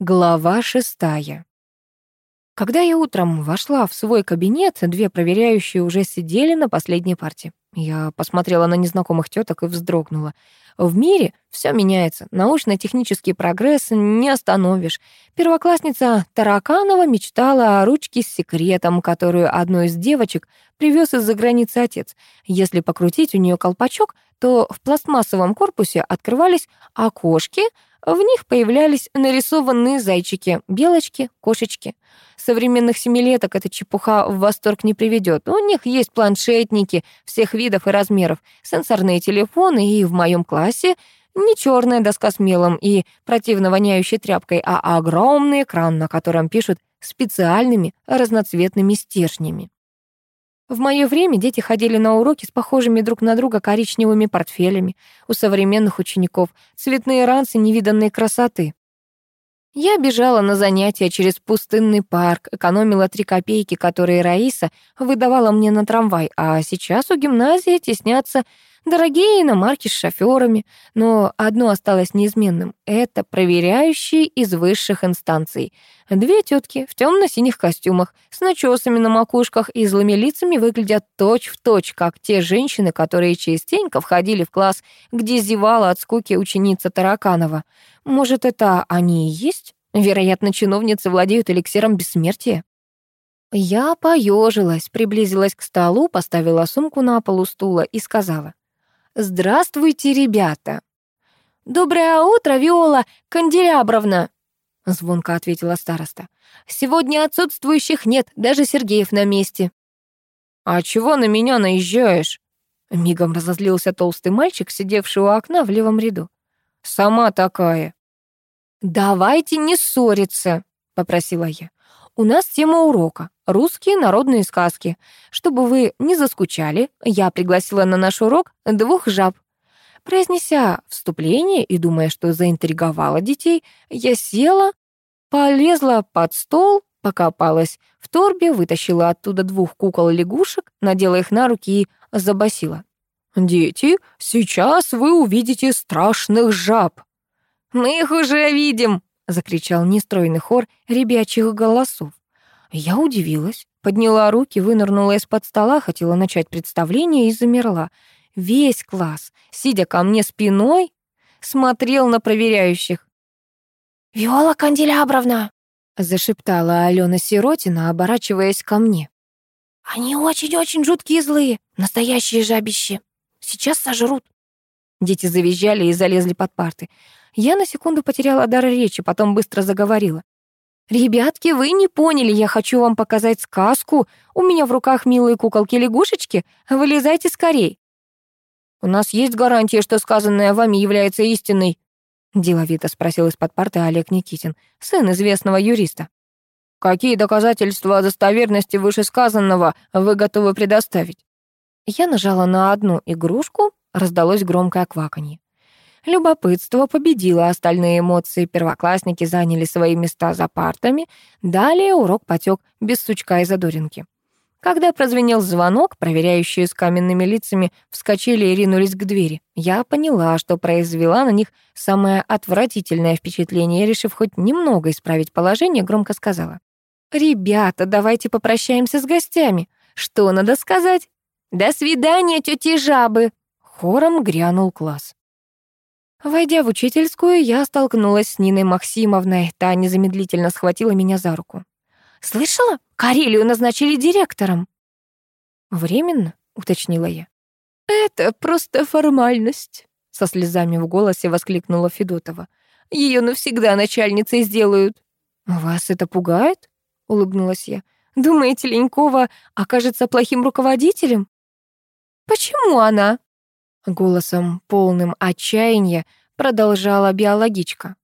Глава шестая. Когда я утром вошла в свой кабинет, две проверяющие уже сидели на последней парте. Я посмотрела на незнакомых теток и вздрогнула. В мире все меняется, научно-технический прогресс не остановишь. Первоклассница Тараканова мечтала о ручке с секретом, которую одной из девочек привез из-за границы отец. Если покрутить у нее колпачок, то в пластмассовом корпусе открывались окошки, в них появлялись нарисованные зайчики, белочки, кошечки. Современных семилеток эта чепуха в восторг не приведет. У них есть планшетники всех видов и размеров, сенсорные телефоны, и в моем классе не черная доска с мелом и противно воняющей тряпкой, а огромный экран, на котором пишут специальными разноцветными стержнями. В моё время дети ходили на уроки с похожими друг на друга коричневыми портфелями. У современных учеников цветные ранцы невиданной красоты. Я бежала на занятия через пустынный парк, экономила три копейки, которые Раиса выдавала мне на трамвай, а сейчас у гимназии теснятся Дорогие иномарки с шофёрами, но одно осталось неизменным — это проверяющие из высших инстанций. Две тетки в темно-синих костюмах, с начесами на макушках и злыми лицами выглядят точь-в-точь, точь, как те женщины, которые частенько входили в класс, где зевала от скуки ученица Тараканова. Может, это они и есть? Вероятно, чиновницы владеют эликсиром бессмертия. Я поежилась, приблизилась к столу, поставила сумку на полу стула и сказала — «Здравствуйте, ребята!» «Доброе утро, Виола Канделябровна!» Звонко ответила староста. «Сегодня отсутствующих нет, даже Сергеев на месте». «А чего на меня наезжаешь?» Мигом разозлился толстый мальчик, сидевший у окна в левом ряду. «Сама такая». «Давайте не ссориться», — попросила я. У нас тема урока — русские народные сказки. Чтобы вы не заскучали, я пригласила на наш урок двух жаб. Произнеся вступление и думая, что заинтриговала детей, я села, полезла под стол, покопалась в торбе, вытащила оттуда двух кукол-лягушек, надела их на руки и забасила. «Дети, сейчас вы увидите страшных жаб». «Мы их уже видим», — закричал нестройный хор ребячих голосов. Я удивилась, подняла руки, вынырнула из-под стола, хотела начать представление и замерла. Весь класс, сидя ко мне спиной, смотрел на проверяющих. «Виола Канделябровна!» — зашептала Алена Сиротина, оборачиваясь ко мне. «Они очень-очень жуткие и злые, настоящие жабищи. Сейчас сожрут». Дети завизжали и залезли под парты. Я на секунду потеряла дар речи, потом быстро заговорила. «Ребятки, вы не поняли, я хочу вам показать сказку. У меня в руках милые куколки-лягушечки. Вылезайте скорей». «У нас есть гарантия, что сказанное вами является истиной?» Деловито спросил из-под парты Олег Никитин, сын известного юриста. «Какие доказательства достоверности вышесказанного вы готовы предоставить?» Я нажала на одну игрушку, раздалось громкое кваканье. Любопытство победило остальные эмоции, первоклассники заняли свои места за партами, далее урок потек без сучка и задоринки. Когда прозвенел звонок, проверяющие с каменными лицами вскочили и ринулись к двери. Я поняла, что произвела на них самое отвратительное впечатление, решив хоть немного исправить положение, громко сказала. «Ребята, давайте попрощаемся с гостями. Что надо сказать?» «До свидания, тети жабы!» Хором грянул класс. Войдя в учительскую, я столкнулась с Ниной Максимовной. Та незамедлительно схватила меня за руку. «Слышала? Карелию назначили директором». «Временно?» — уточнила я. «Это просто формальность», — со слезами в голосе воскликнула Федотова. «Ее навсегда начальницей сделают». «Вас это пугает?» — улыбнулась я. «Думаете, Ленькова окажется плохим руководителем?» «Почему она?» Голосом, полным отчаяния, продолжала биологичка.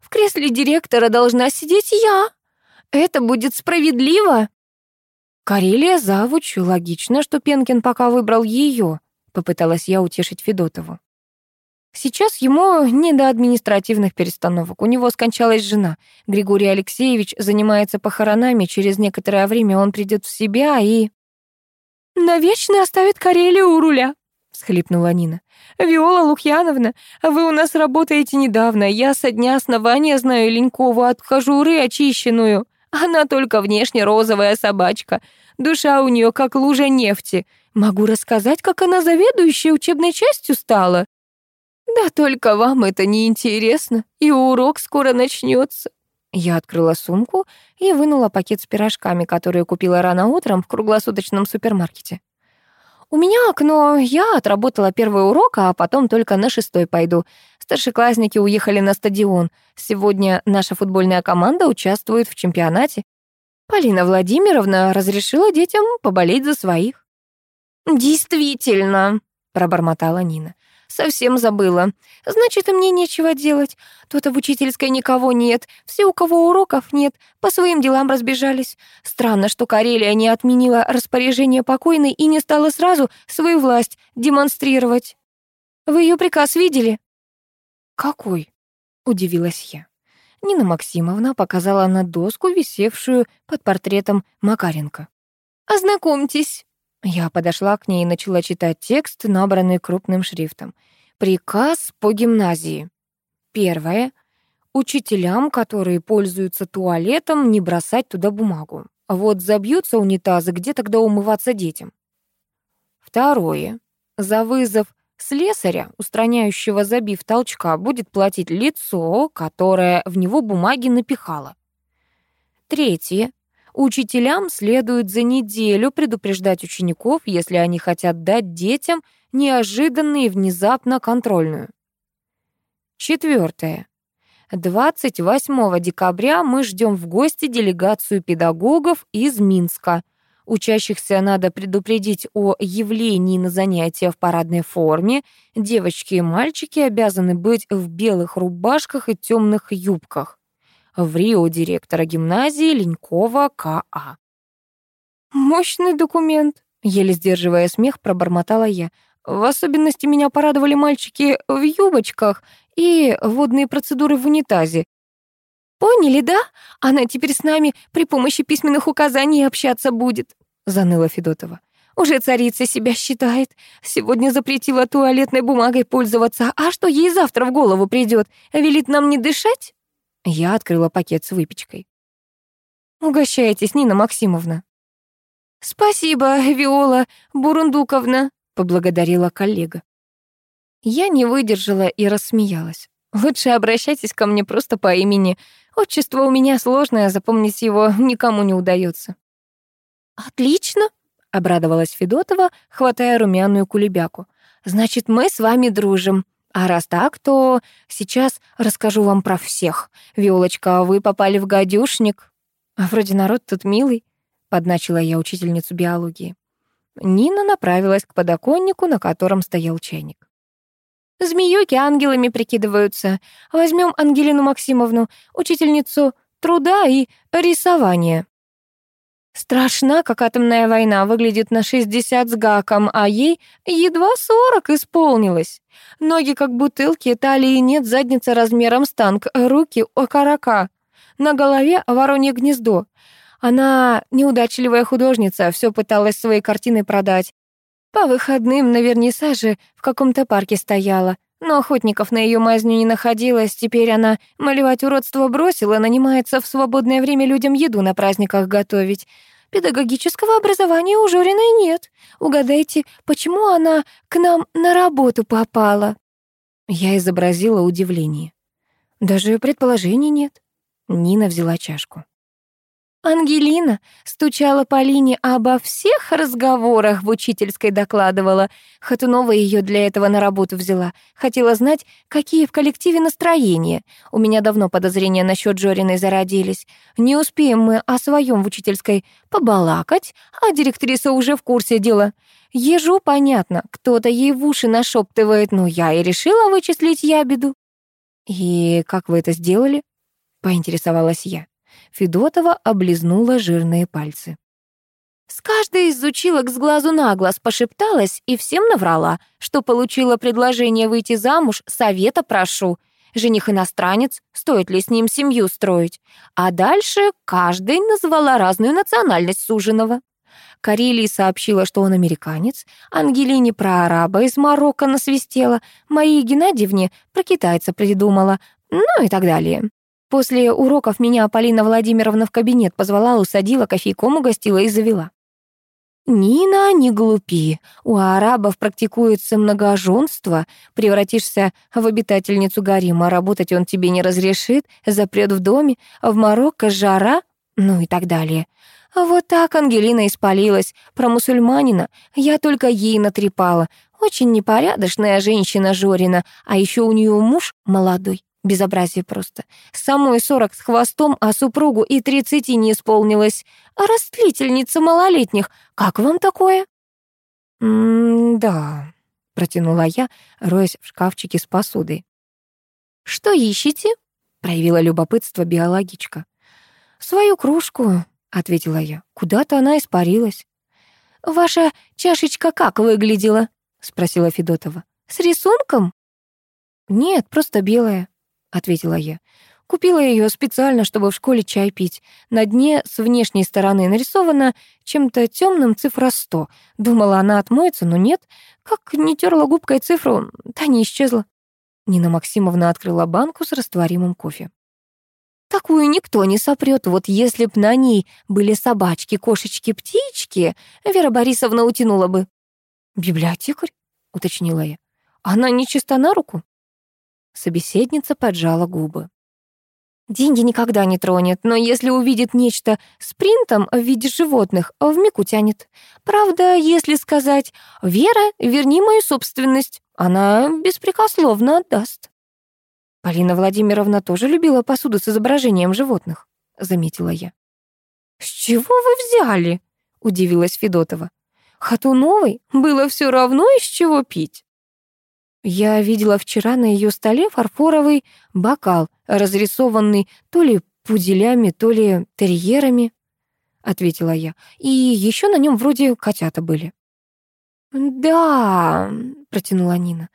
«В кресле директора должна сидеть я. Это будет справедливо». Карелия завуч, логично, что Пенкин пока выбрал ее, попыталась я утешить Федотову. Сейчас ему не до административных перестановок. У него скончалась жена. Григорий Алексеевич занимается похоронами. Через некоторое время он придет в себя и... «Навечно оставит Карелию у руля», всхлипнула Нина. «Виола Лукьяновна, вы у нас работаете недавно. Я со дня основания знаю Ленькову от кожуры очищенную. Она только внешне розовая собачка. Душа у нее как лужа нефти. Могу рассказать, как она заведующей учебной частью стала. Да только вам это не интересно, и урок скоро начнется. Я открыла сумку и вынула пакет с пирожками, которые купила рано утром в круглосуточном супермаркете. У меня окно, я отработала первый урок, а потом только на шестой пойду. Старшеклассники уехали на стадион. Сегодня наша футбольная команда участвует в чемпионате. Полина Владимировна разрешила детям поболеть за своих. «Действительно», — пробормотала Нина. «Совсем забыла. Значит, и мне нечего делать. Тут в учительской никого нет. Все, у кого уроков нет, по своим делам разбежались. Странно, что Карелия не отменила распоряжение покойной и не стала сразу свою власть демонстрировать. Вы ее приказ видели?» «Какой?» — удивилась я. Нина Максимовна показала на доску, висевшую под портретом Макаренко. «Ознакомьтесь». Я подошла к ней и начала читать текст, набранный крупным шрифтом. «Приказ по гимназии». Первое. Учителям, которые пользуются туалетом, не бросать туда бумагу. Вот забьются унитазы, где тогда умываться детям? Второе. За вызов Слесаря, устраняющего забив толчка, будет платить лицо, которое в него бумаги напихало. Третье. Учителям следует за неделю предупреждать учеников, если они хотят дать детям неожиданно и внезапно контрольную. Четвертое. 28 декабря мы ждем в гости делегацию педагогов из Минска — Учащихся надо предупредить о явлении на занятия в парадной форме. Девочки и мальчики обязаны быть в белых рубашках и темных юбках. В Рио директора гимназии Ленькова К.А. «Мощный документ», — еле сдерживая смех, пробормотала я. «В особенности меня порадовали мальчики в юбочках и водные процедуры в унитазе. «Поняли, да? Она теперь с нами при помощи письменных указаний общаться будет», — заныла Федотова. «Уже царица себя считает. Сегодня запретила туалетной бумагой пользоваться. А что ей завтра в голову придет? Велит нам не дышать?» Я открыла пакет с выпечкой. «Угощайтесь, Нина Максимовна». «Спасибо, Виола Бурундуковна», — поблагодарила коллега. Я не выдержала и рассмеялась. Лучше обращайтесь ко мне просто по имени. Отчество у меня сложное, запомнить его никому не удается. Отлично, обрадовалась Федотова, хватая румяную кулебяку. Значит, мы с вами дружим. А раз так, то сейчас расскажу вам про всех. Виолочка, вы попали в гадюшник. А вроде народ тут милый, подначила я учительницу биологии. Нина направилась к подоконнику, на котором стоял чайник. Змеюки ангелами прикидываются. Возьмем Ангелину Максимовну, учительницу труда и рисования. Страшна, как атомная война, выглядит на 60 с гаком, а ей едва 40 исполнилось. Ноги как бутылки, талии нет, задница размером с танк, руки окорока. На голове воронье гнездо. Она неудачливая художница, все пыталась свои картины продать. По выходным на вернисаже в каком-то парке стояла, но охотников на ее мазню не находилось, теперь она малевать уродство бросила, нанимается в свободное время людям еду на праздниках готовить. Педагогического образования у Жориной нет. Угадайте, почему она к нам на работу попала?» Я изобразила удивление. «Даже предположений нет». Нина взяла чашку. Ангелина стучала Полине обо всех разговорах в учительской докладывала. Хатунова ее для этого на работу взяла. Хотела знать, какие в коллективе настроения. У меня давно подозрения насчет Жориной зародились. Не успеем мы о своем в учительской побалакать, а директриса уже в курсе дела. Ежу понятно, кто-то ей в уши нашептывает, но я и решила вычислить ябеду. «И как вы это сделали?» — поинтересовалась я. Федотова облизнула жирные пальцы. С каждой из училок с глазу на глаз пошепталась и всем наврала, что получила предложение выйти замуж, совета прошу. Жених иностранец, стоит ли с ним семью строить? А дальше каждый назвала разную национальность суженого. Карелии сообщила, что он американец, Ангелине про араба из Марокко насвистела, Марии Геннадьевне про китайца придумала, ну и так далее. После уроков меня Полина Владимировна в кабинет позвала, усадила, кофейком угостила и завела. «Нина, не глупи. У арабов практикуется многоженство. Превратишься в обитательницу гарима, работать он тебе не разрешит, запрет в доме, в Марокко жара, ну и так далее. Вот так Ангелина испалилась. Про мусульманина я только ей натрепала. Очень непорядочная женщина Жорина, а еще у нее муж молодой. Безобразие просто. Самой сорок с хвостом, а супругу и тридцати не исполнилось. А растлительница малолетних. Как вам такое? «М-да», — протянула я, роясь в шкафчике с посудой. «Что ищете?» — проявила любопытство биологичка. «Свою кружку», — ответила я. «Куда-то она испарилась». «Ваша чашечка как выглядела?» — спросила Федотова. «С рисунком?» «Нет, просто белая», ответила я. Купила ее специально, чтобы в школе чай пить. На дне с внешней стороны нарисовано чем-то темным цифра 100. Думала, она отмоется, но нет. Как не терла губкой цифру, та не исчезла. Нина Максимовна открыла банку с растворимым кофе. Такую никто не сопрет. Вот если б на ней были собачки, кошечки, птички, Вера Борисовна утянула бы. «Библиотекарь?» — уточнила я. «Она не чиста на руку?» Собеседница поджала губы. Деньги никогда не тронет, но если увидит нечто с принтом в виде животных, вмиг утянет. Правда, если сказать «Вера, верни мою собственность», она беспрекословно отдаст. Полина Владимировна тоже любила посуду с изображением животных, заметила я. «С чего вы взяли?» — удивилась Федотова. «Хатуновой было все равно, из чего пить». Я видела вчера на ее столе фарфоровый бокал, разрисованный то ли пуделями, то ли терьерами, ответила я. И еще на нем вроде котята были. Да, протянула Нина.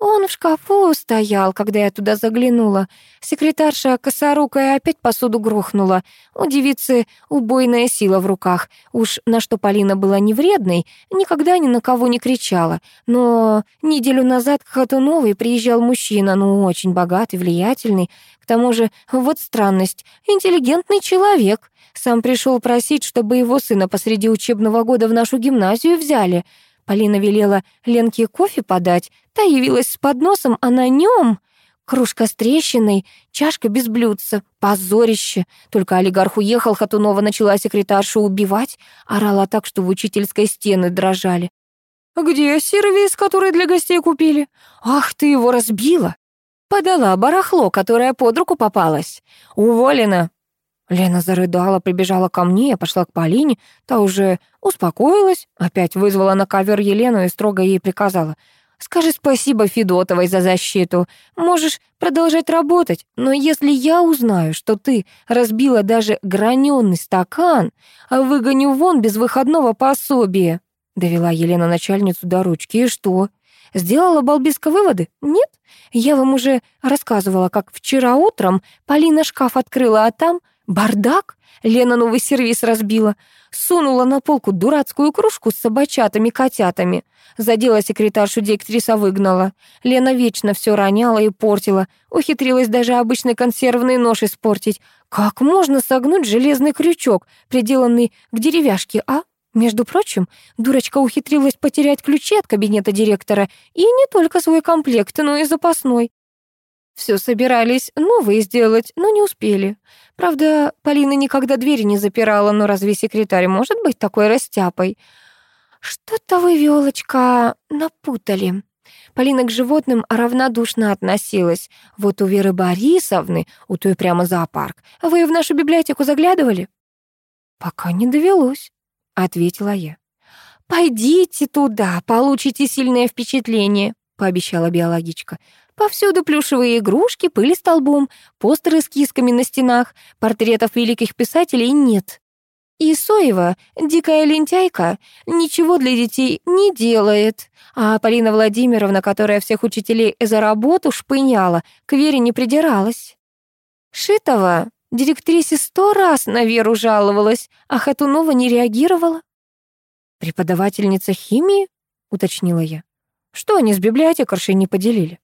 Он в шкафу стоял, когда я туда заглянула. Секретарша косорукая опять посуду грохнула. У девицы убойная сила в руках. Уж на что Полина была не вредной, никогда ни на кого не кричала. Но неделю назад к Хатуновой приезжал мужчина, ну, очень богатый, влиятельный. К тому же, вот странность, интеллигентный человек. Сам пришел просить, чтобы его сына посреди учебного года в нашу гимназию взяли — Полина велела Ленке кофе подать, та явилась с подносом, а на нем кружка с трещиной, чашка без блюдца, позорище. Только олигарх уехал, Хатунова начала секретаршу убивать, орала так, что в учительской стены дрожали. «Где сервис, который для гостей купили? Ах, ты его разбила!» Подала барахло, которое под руку попалось. «Уволена!» Лена зарыдала, прибежала ко мне, я пошла к Полине, та уже успокоилась, опять вызвала на ковер Елену и строго ей приказала. «Скажи спасибо Федотовой за защиту. Можешь продолжать работать, но если я узнаю, что ты разбила даже граненый стакан, выгоню вон без выходного пособия», довела Елена начальницу до ручки. «И что?» Сделала балбеска выводы? Нет? Я вам уже рассказывала, как вчера утром Полина шкаф открыла, а там Бардак? Лена новый сервис разбила. Сунула на полку дурацкую кружку с собачатами-котятами. Задела секретаршу, директриса выгнала. Лена вечно все роняла и портила. Ухитрилась даже обычный консервный нож испортить. Как можно согнуть железный крючок, приделанный к деревяшке, а? Между прочим, дурочка ухитрилась потерять ключи от кабинета директора и не только свой комплект, но и запасной. Все собирались новые сделать, но не успели. Правда, Полина никогда двери не запирала, но разве секретарь может быть такой растяпой? Что-то вы, Вёлочка, напутали. Полина к животным равнодушно относилась. Вот у Веры Борисовны, у той прямо зоопарк. Вы в нашу библиотеку заглядывали? Пока не довелось, ответила я. Пойдите туда, получите сильное впечатление, пообещала биологичка. Повсюду плюшевые игрушки, пыли столбом, постеры с кисками на стенах, портретов великих писателей нет. И Соева, дикая лентяйка, ничего для детей не делает. А Полина Владимировна, которая всех учителей за работу шпыняла, к Вере не придиралась. Шитова директрисе сто раз на Веру жаловалась, а Хатунова не реагировала. «Преподавательница химии?» — уточнила я. «Что они с библиотекаршей не поделили?»